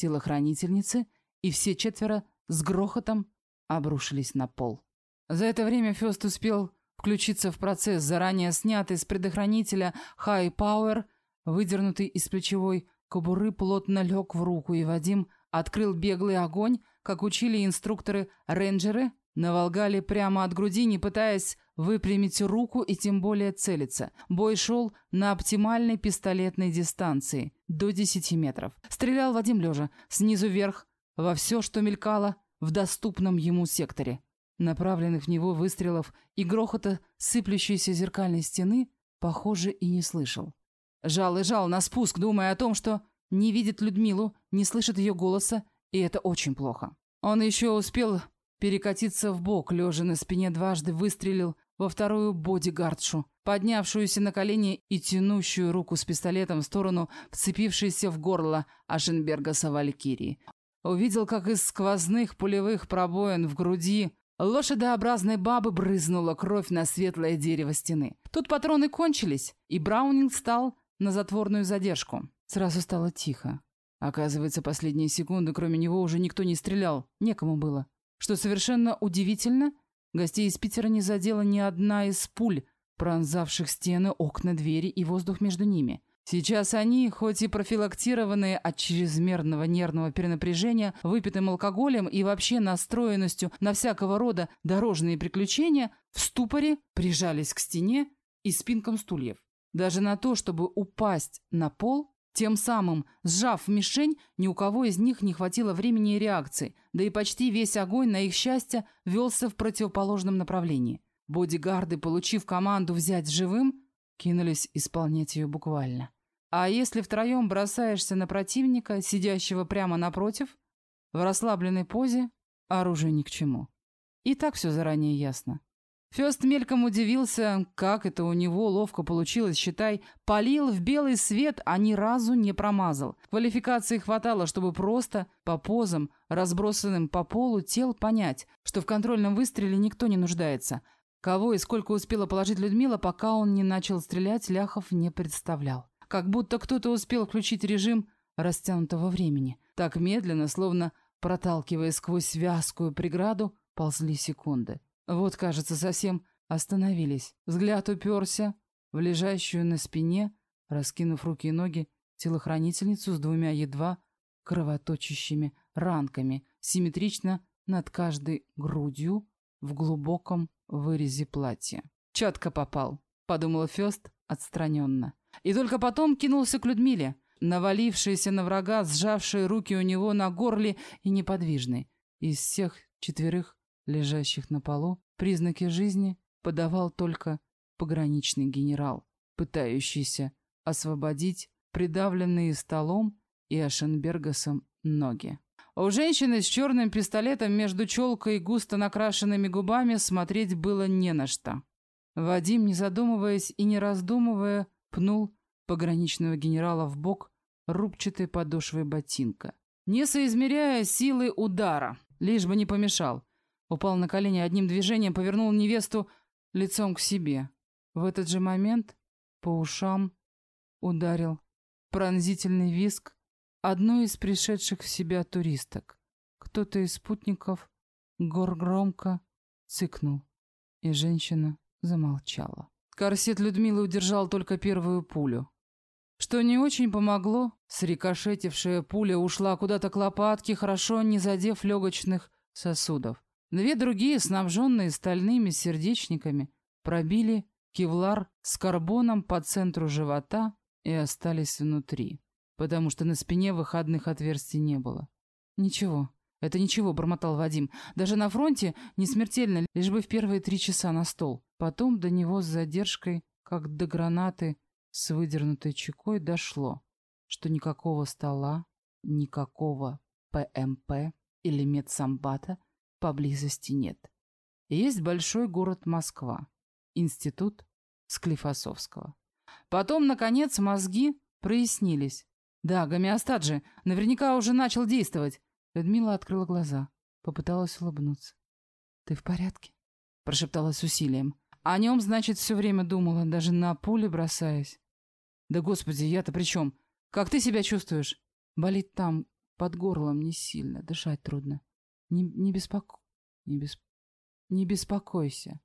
телохранительницы, и все четверо с грохотом обрушились на пол. За это время Фёст успел включиться в процесс, заранее снятый с предохранителя High Power, выдернутый из плечевой кобуры, плотно лег в руку, и Вадим открыл беглый огонь, как учили инструкторы-рейнджеры, на Волгале прямо от груди, не пытаясь выпрямить руку и тем более целиться. Бой шел на оптимальной пистолетной дистанции, до 10 метров. Стрелял Вадим лежа, снизу вверх, во все, что мелькало в доступном ему секторе. Направленных в него выстрелов и грохота сыплющейся зеркальной стены, похоже, и не слышал. Жал и жал на спуск, думая о том, что не видит Людмилу, не слышит ее голоса, и это очень плохо. Он еще успел перекатиться в бок, лежа на спине дважды выстрелил во вторую бодигардшу, поднявшуюся на колени и тянущую руку с пистолетом в сторону вцепившейся в горло Ашенбергаса Валькирии. Увидел, как из сквозных пулевых пробоин в груди лошадообразной бабы брызнула кровь на светлое дерево стены. Тут патроны кончились, и Браунинг стал на затворную задержку. Сразу стало тихо. Оказывается, последние секунды кроме него уже никто не стрелял, некому было. Что совершенно удивительно, гостей из Питера не задела ни одна из пуль, пронзавших стены, окна, двери и воздух между ними. Сейчас они, хоть и профилактированные от чрезмерного нервного перенапряжения, выпитым алкоголем и вообще настроенностью на всякого рода дорожные приключения, в ступоре прижались к стене и спинкам стульев. Даже на то, чтобы упасть на пол, тем самым, сжав мишень, ни у кого из них не хватило времени и реакции, да и почти весь огонь, на их счастье, велся в противоположном направлении. Бодигарды, получив команду взять живым, кинулись исполнять ее буквально. А если втроем бросаешься на противника, сидящего прямо напротив, в расслабленной позе, оружие ни к чему. И так все заранее ясно. Фёст мельком удивился, как это у него ловко получилось, считай, полил в белый свет, а ни разу не промазал. Квалификации хватало, чтобы просто по позам, разбросанным по полу тел, понять, что в контрольном выстреле никто не нуждается. Кого и сколько успела положить Людмила, пока он не начал стрелять, Ляхов не представлял. Как будто кто-то успел включить режим растянутого времени. Так медленно, словно проталкивая сквозь вязкую преграду, ползли секунды. Вот, кажется, совсем остановились. Взгляд уперся в лежащую на спине, раскинув руки и ноги, телохранительницу с двумя едва кровоточащими ранками, симметрично над каждой грудью в глубоком вырезе платья. «Четко попал», — подумала Фёст отстраненно. И только потом кинулся к Людмиле, навалившаяся на врага, сжавшие руки у него на горле и неподвижной. Из всех четверых лежащих на полу, признаки жизни подавал только пограничный генерал, пытающийся освободить придавленные столом и Ашенбергасом ноги. У женщины с черным пистолетом между челкой и густо накрашенными губами смотреть было не на что. Вадим, не задумываясь и не раздумывая, пнул пограничного генерала в бок рубчатой подошвой ботинка, не соизмеряя силы удара, лишь бы не помешал. Упал на колени одним движением, повернул невесту лицом к себе. В этот же момент по ушам ударил пронзительный виск одной из пришедших в себя туристок. Кто-то из спутников гор громко цыкнул, и женщина замолчала. Корсет Людмилы удержал только первую пулю. Что не очень помогло, срикошетившая пуля ушла куда-то к лопатке, хорошо не задев легочных сосудов. Две другие, снабженные стальными сердечниками, пробили кевлар с карбоном по центру живота и остались внутри, потому что на спине выходных отверстий не было. «Ничего, это ничего», — бормотал Вадим. «Даже на фронте не смертельно, лишь бы в первые три часа на стол». Потом до него с задержкой, как до гранаты с выдернутой чекой, дошло, что никакого стола, никакого ПМП или медсамбата — поблизости нет. Есть большой город Москва, институт Склифосовского. Потом, наконец, мозги прояснились. Да, гомеостат же наверняка уже начал действовать. Людмила открыла глаза, попыталась улыбнуться. «Ты в порядке?» — прошептала с усилием. О нем, значит, все время думала, даже на пуле бросаясь. «Да господи, я-то при чем? Как ты себя чувствуешь?» «Болит там, под горлом не сильно, дышать трудно. Не, не беспоко... Не, бесп... не беспокойся.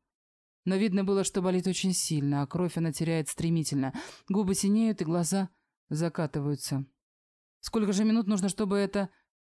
Но видно было, что болит очень сильно, а кровь она теряет стремительно. Губы синеют и глаза закатываются. Сколько же минут нужно, чтобы эта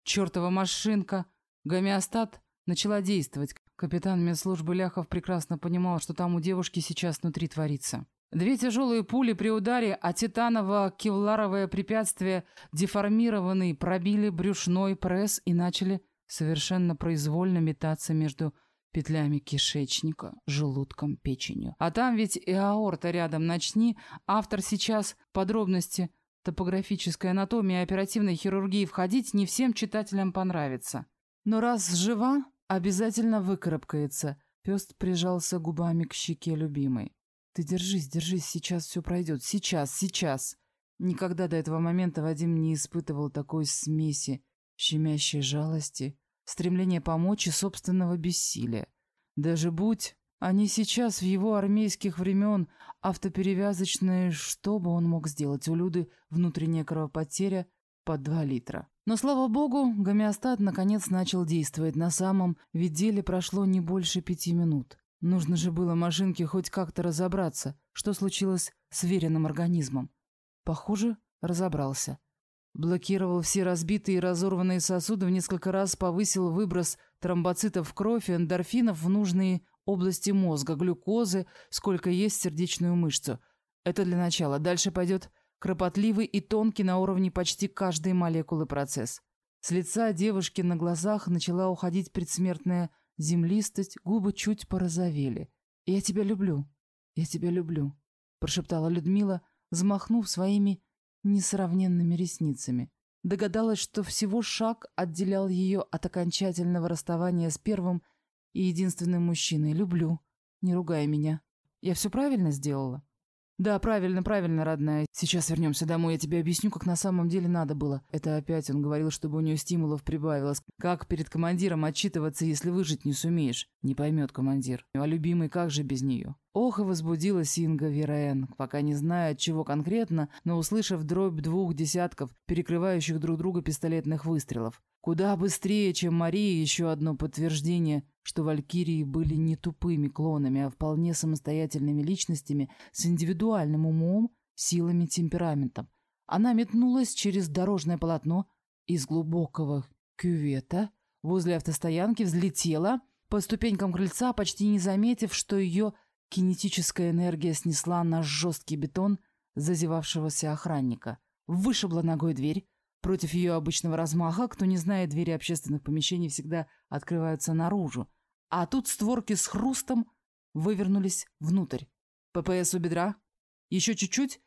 чертова машинка, гомеостат, начала действовать? Капитан медслужбы Ляхов прекрасно понимал, что там у девушки сейчас внутри творится. Две тяжелые пули при ударе, а титаново-кевларовое препятствие, деформированный, пробили брюшной пресс и начали совершенно произвольно метаться между петлями кишечника, желудком, печенью. А там ведь и аорта рядом начни. Автор сейчас подробности топографической анатомии и оперативной хирургии входить не всем читателям понравится. Но раз жива, обязательно выкарабкается. Пёст прижался губами к щеке любимой. Ты держись, держись, сейчас все пройдет. Сейчас, сейчас. Никогда до этого момента Вадим не испытывал такой смеси щемящей жалости, стремления помочь и собственного бессилия. Даже будь они сейчас в его армейских времен автоперевязочные, что бы он мог сделать? У Люды внутренняя кровопотеря под 2 литра. Но, слава богу, гомеостат наконец начал действовать на самом, ведь деле прошло не больше пяти минут. Нужно же было машинке хоть как-то разобраться, что случилось с веренным организмом. Похоже, разобрался. Блокировал все разбитые и разорванные сосуды, в несколько раз повысил выброс тромбоцитов в кровь и эндорфинов в нужные области мозга, глюкозы, сколько есть сердечную мышцу. Это для начала. Дальше пойдет кропотливый и тонкий на уровне почти каждой молекулы процесс. С лица девушки на глазах начала уходить предсмертная землистость, губы чуть порозовели. «Я тебя люблю, я тебя люблю», — прошептала Людмила, взмахнув своими несравненными ресницами. Догадалась, что всего шаг отделял ее от окончательного расставания с первым и единственным мужчиной. Люблю. Не ругай меня. Я все правильно сделала? Да, правильно, правильно, родная. Сейчас вернемся домой, я тебе объясню, как на самом деле надо было. Это опять он говорил, чтобы у нее стимулов прибавилось. Как перед командиром отчитываться, если выжить не сумеешь? Не поймет командир. А любимый как же без нее? Ох, и возбудилась Инга Верен, пока не зная, от чего конкретно, но услышав дробь двух десятков, перекрывающих друг друга пистолетных выстрелов. Куда быстрее, чем Мария, еще одно подтверждение, что валькирии были не тупыми клонами, а вполне самостоятельными личностями с индивидуальным умом, силами, темпераментом. Она метнулась через дорожное полотно из глубокого кювета возле автостоянки, взлетела по ступенькам крыльца, почти не заметив, что ее кинетическая энергия снесла на жесткий бетон зазевавшегося охранника. Вышибла ногой дверь, Против ее обычного размаха, кто не знает, двери общественных помещений всегда открываются наружу. А тут створки с хрустом вывернулись внутрь. ППС у бедра. Еще чуть-чуть,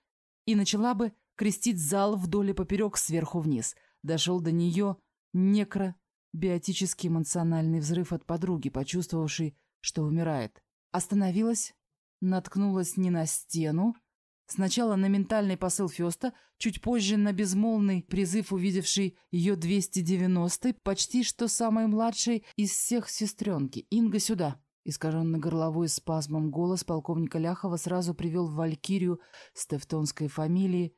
и начала бы крестить зал вдоль и поперек сверху вниз. Дошел до нее некро-биотический эмоциональный взрыв от подруги, почувствовавшей, что умирает. Остановилась, наткнулась не на стену, Сначала на ментальный посыл Феста, чуть позже на безмолвный призыв, увидевший ее 290-й, почти что самой младшей из всех сестренки. «Инга, сюда!» Искаженный горловой спазмом голос полковника Ляхова сразу привел в Валькирию с тевтонской фамилии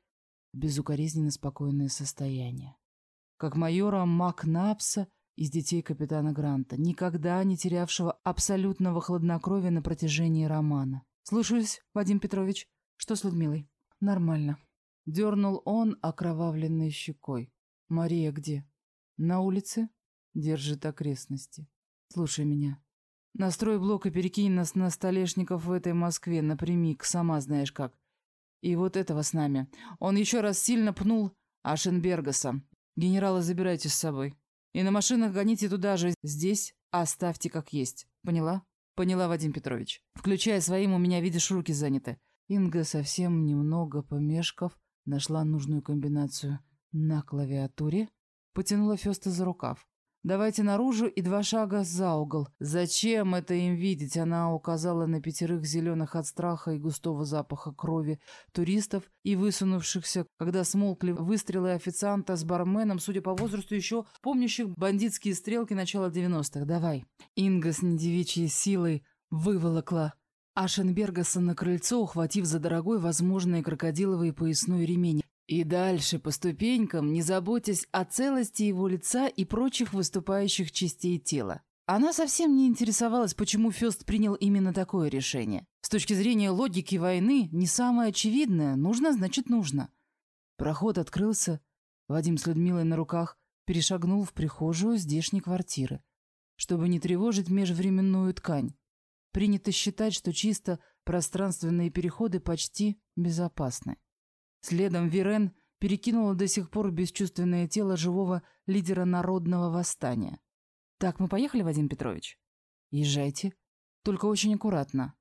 в безукоризненно спокойное состояние. Как майора Макнапса из детей капитана Гранта, никогда не терявшего абсолютного хладнокровия на протяжении романа. «Слушаюсь, Вадим Петрович», что с Людмилой? Нормально. Дернул он окровавленной щекой. Мария где? На улице? Держит окрестности. Слушай меня. Настрой блок и перекинь нас на столешников в этой Москве напрямик, сама знаешь как. И вот этого с нами. Он еще раз сильно пнул Ашенбергаса. Генерала забирайте с собой. И на машинах гоните туда же. Здесь оставьте как есть. Поняла? Поняла, Вадим Петрович. Включая своим, у меня, видишь, руки заняты. Инга, совсем немного помешков, нашла нужную комбинацию на клавиатуре, потянула Феста за рукав. «Давайте наружу и два шага за угол. Зачем это им видеть?» Она указала на пятерых зеленых от страха и густого запаха крови туристов и высунувшихся, когда смолкли выстрелы официанта с барменом, судя по возрасту, еще помнящих бандитские стрелки начала 90-х. «Давай». Инга с недевичьей силой выволокла Ашенбергаса на крыльцо, ухватив за дорогой возможный крокодиловый поясной ремень. И дальше по ступенькам, не заботясь о целости его лица и прочих выступающих частей тела. Она совсем не интересовалась, почему Фёст принял именно такое решение. С точки зрения логики войны, не самое очевидное. Нужно, значит, нужно. Проход открылся. Вадим с Людмилой на руках перешагнул в прихожую здешней квартиры, чтобы не тревожить межвременную ткань. Принято считать, что чисто пространственные переходы почти безопасны. Следом Вирен перекинула до сих пор бесчувственное тело живого лидера народного восстания. «Так, мы поехали, Вадим Петрович?» «Езжайте. Только очень аккуратно».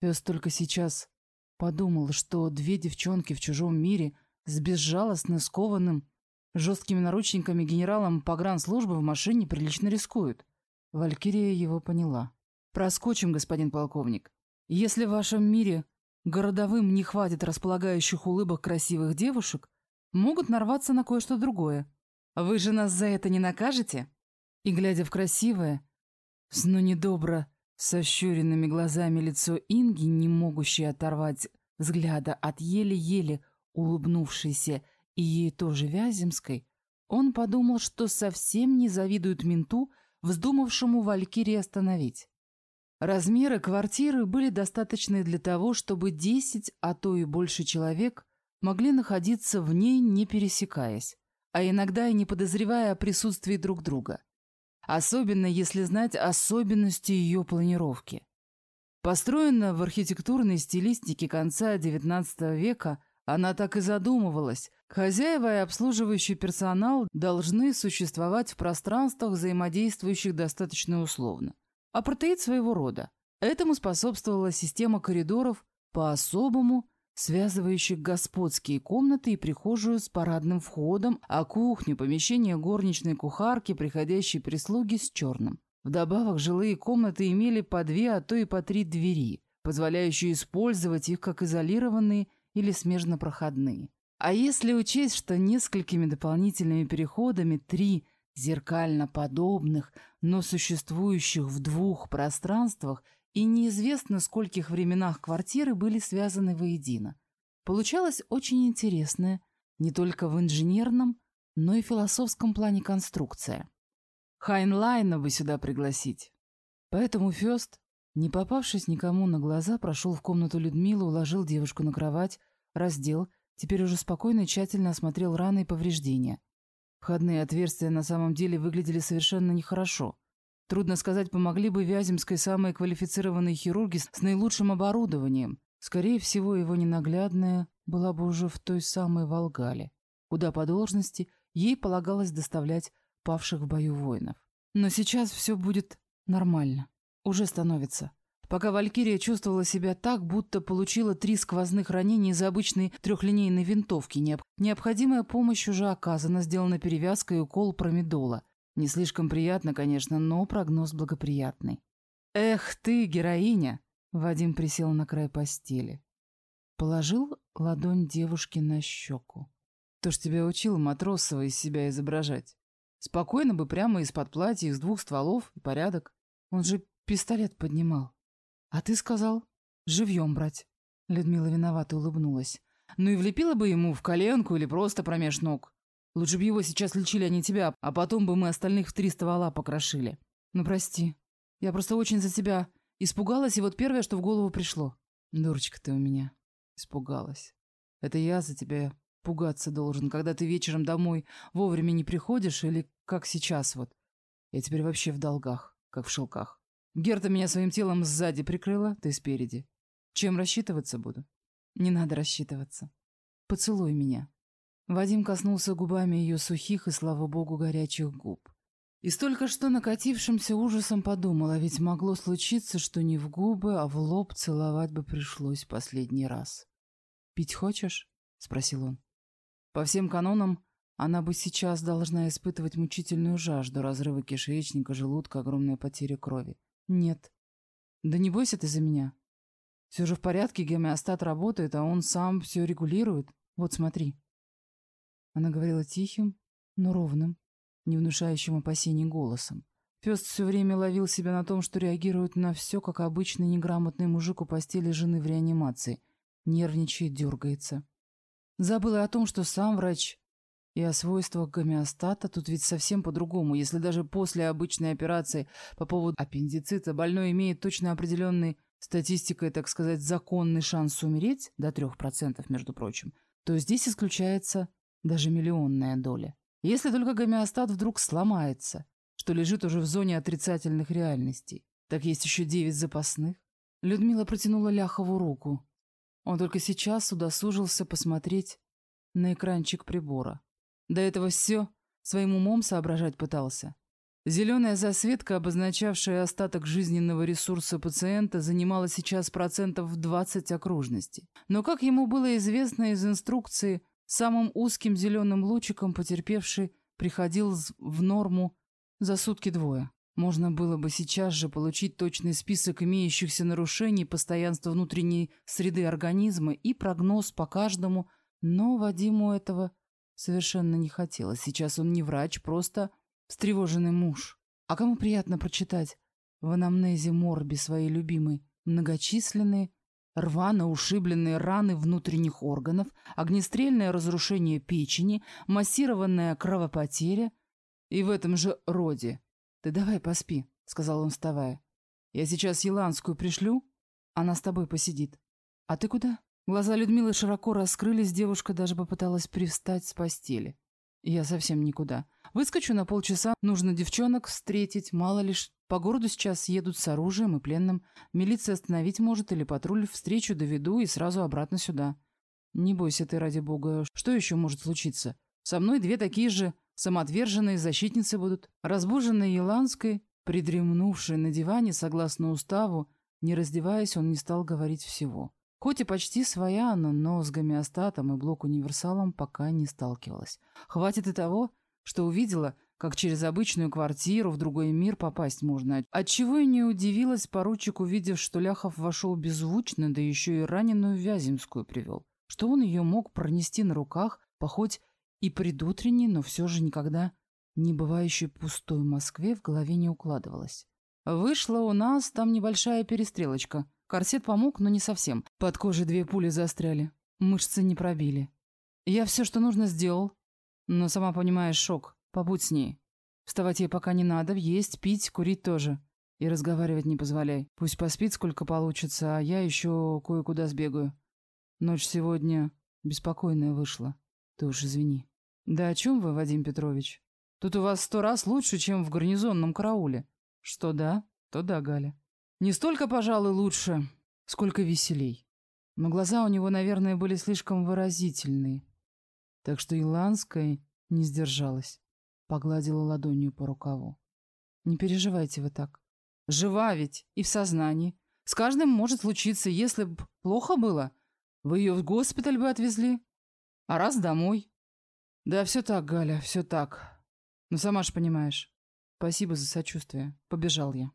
Пес только сейчас подумал, что две девчонки в чужом мире с безжалостно скованным жесткими наручниками генералом погранслужбы в машине прилично рискуют. Валькирия его поняла. «Проскочим, господин полковник. Если в вашем мире городовым не хватит располагающих улыбок красивых девушек, могут нарваться на кое-что другое. Вы же нас за это не накажете?» И, глядя в красивое, с ну недобро сощуренными глазами лицо Инги, не могущей оторвать взгляда от еле-еле улыбнувшейся и ей тоже Вяземской, он подумал, что совсем не завидует менту, вздумавшему Валькирии остановить. Размеры квартиры были достаточны для того, чтобы десять, а то и больше человек могли находиться в ней, не пересекаясь, а иногда и не подозревая о присутствии друг друга особенно если знать особенности ее планировки. Построена в архитектурной стилистике конца XIX века, она так и задумывалась. Хозяева и обслуживающий персонал должны существовать в пространствах, взаимодействующих достаточно условно. Апартеид своего рода. Этому способствовала система коридоров по-особому связывающих господские комнаты и прихожую с парадным входом, а кухню, помещение горничной кухарки, приходящей прислуги с черным. Вдобавок жилые комнаты имели по две, а то и по три двери, позволяющие использовать их как изолированные или смежно проходные. А если учесть, что несколькими дополнительными переходами три зеркально подобных, но существующих в двух пространствах – и неизвестно, скольких временах квартиры были связаны воедино. Получалось очень интересная, не только в инженерном, но и философском плане конструкция. Хайнлайна бы сюда пригласить. Поэтому Фёст, не попавшись никому на глаза, прошел в комнату Людмилы, уложил девушку на кровать, раздел, теперь уже спокойно и тщательно осмотрел раны и повреждения. Входные отверстия на самом деле выглядели совершенно нехорошо. Трудно сказать, помогли бы Вяземской самые квалифицированные хирурги с наилучшим оборудованием. Скорее всего, его ненаглядная была бы уже в той самой Волгале, куда по должности ей полагалось доставлять павших в бою воинов. Но сейчас все будет нормально. Уже становится. Пока Валькирия чувствовала себя так, будто получила три сквозных ранения из обычной трехлинейной винтовки. Необходимая помощь уже оказана, сделана перевязка и укол промедола. Не слишком приятно, конечно, но прогноз благоприятный. «Эх ты, героиня!» Вадим присел на край постели. Положил ладонь девушке на щеку. «То ж тебя учил Матросова из себя изображать. Спокойно бы прямо из-под платья, из двух стволов, и порядок. Он же пистолет поднимал. А ты сказал, живьем брать». Людмила виновато улыбнулась. «Ну и влепила бы ему в коленку или просто промеж ног. Лучше бы его сейчас лечили, а не тебя, а потом бы мы остальных в три ствола покрошили. Ну, прости. Я просто очень за тебя испугалась, и вот первое, что в голову пришло. Дурочка ты у меня. Испугалась. Это я за тебя пугаться должен, когда ты вечером домой вовремя не приходишь или как сейчас вот. Я теперь вообще в долгах, как в шелках. Герта меня своим телом сзади прикрыла, ты спереди. Чем рассчитываться буду? Не надо рассчитываться. Поцелуй меня. Вадим коснулся губами ее сухих и, слава богу, горячих губ. И столько что накатившимся ужасом подумала, ведь могло случиться, что не в губы, а в лоб целовать бы пришлось последний раз. «Пить хочешь?» — спросил он. По всем канонам, она бы сейчас должна испытывать мучительную жажду, разрыва кишечника, желудка, огромная потеря крови. Нет. Да не бойся ты за меня. Все же в порядке, гомеостат работает, а он сам все регулирует. Вот смотри. Она говорила тихим, но ровным, не внушающим опасений голосом. Фест все время ловил себя на том, что реагирует на все, как обычный неграмотный мужик у постели жены в реанимации. Нервничает, дергается. Забыла о том, что сам врач И о свойствах гомеостата тут ведь совсем по-другому. Если даже после обычной операции по поводу аппендицита больной имеет точно определенный статистикой, так сказать, законный шанс умереть, до 3%, между прочим, то здесь исключается даже миллионная доля. Если только гомеостат вдруг сломается, что лежит уже в зоне отрицательных реальностей, так есть еще девять запасных. Людмила протянула Ляхову руку. Он только сейчас удосужился посмотреть на экранчик прибора. До этого все своим умом соображать пытался. Зеленая засветка, обозначавшая остаток жизненного ресурса пациента, занимала сейчас процентов 20 окружности. Но, как ему было известно из инструкции, самым узким зеленым лучиком потерпевший приходил в норму за сутки двое. Можно было бы сейчас же получить точный список имеющихся нарушений постоянства внутренней среды организма и прогноз по каждому, но Вадиму этого совершенно не хотелось. Сейчас он не врач, просто встревоженный муж. А кому приятно прочитать в анамнезе Морби своей любимой многочисленные рвано ушибленные раны внутренних органов, огнестрельное разрушение печени, массированная кровопотеря и в этом же роде. «Ты давай поспи», — сказал он, вставая. «Я сейчас Еланскую пришлю, она с тобой посидит. А ты куда?» Глаза Людмилы широко раскрылись, девушка даже попыталась привстать с постели. «Я совсем никуда. Выскочу на полчаса, нужно девчонок встретить, мало лишь. По городу сейчас едут с оружием и пленным. Милиция остановить может или патруль встречу доведу и сразу обратно сюда. Не бойся ты, ради бога. Что еще может случиться? Со мной две такие же самоотверженные защитницы будут. Разбуженной Еланской, придремнувшей на диване, согласно уставу, не раздеваясь, он не стал говорить всего. Хоть и почти своя она, но с гомеостатом и блок-универсалом пока не сталкивалась. Хватит и того, что увидела, как через обычную квартиру в другой мир попасть можно. Отчего и не удивилась поручик, увидев, что Ляхов вошел беззвучно, да еще и раненую Вяземскую привел. Что он ее мог пронести на руках, по хоть и предутренней, но все же никогда не бывающей пустой Москве в голове не укладывалось. Вышла у нас там небольшая перестрелочка — Корсет помог, но не совсем. Под кожей две пули застряли. Мышцы не пробили. Я все, что нужно, сделал. Но, сама понимаешь, шок. Побудь с ней. Вставать ей пока не надо, есть, пить, курить тоже. И разговаривать не позволяй. Пусть поспит, сколько получится, а я еще кое-куда сбегаю. Ночь сегодня беспокойная вышла. Ты уж извини. Да о чем вы, Вадим Петрович? Тут у вас сто раз лучше, чем в гарнизонном карауле. Что да, то да, Галя. Не столько, пожалуй, лучше, сколько веселей. Но глаза у него, наверное, были слишком выразительные. Так что Иланская не сдержалась. Погладила ладонью по рукаву. Не переживайте вы так. Жива ведь и в сознании. С каждым может случиться, если б плохо было, вы ее в госпиталь бы отвезли, а раз домой. Да, все так, Галя, все так. Но сама ж понимаешь. Спасибо за сочувствие. Побежал я.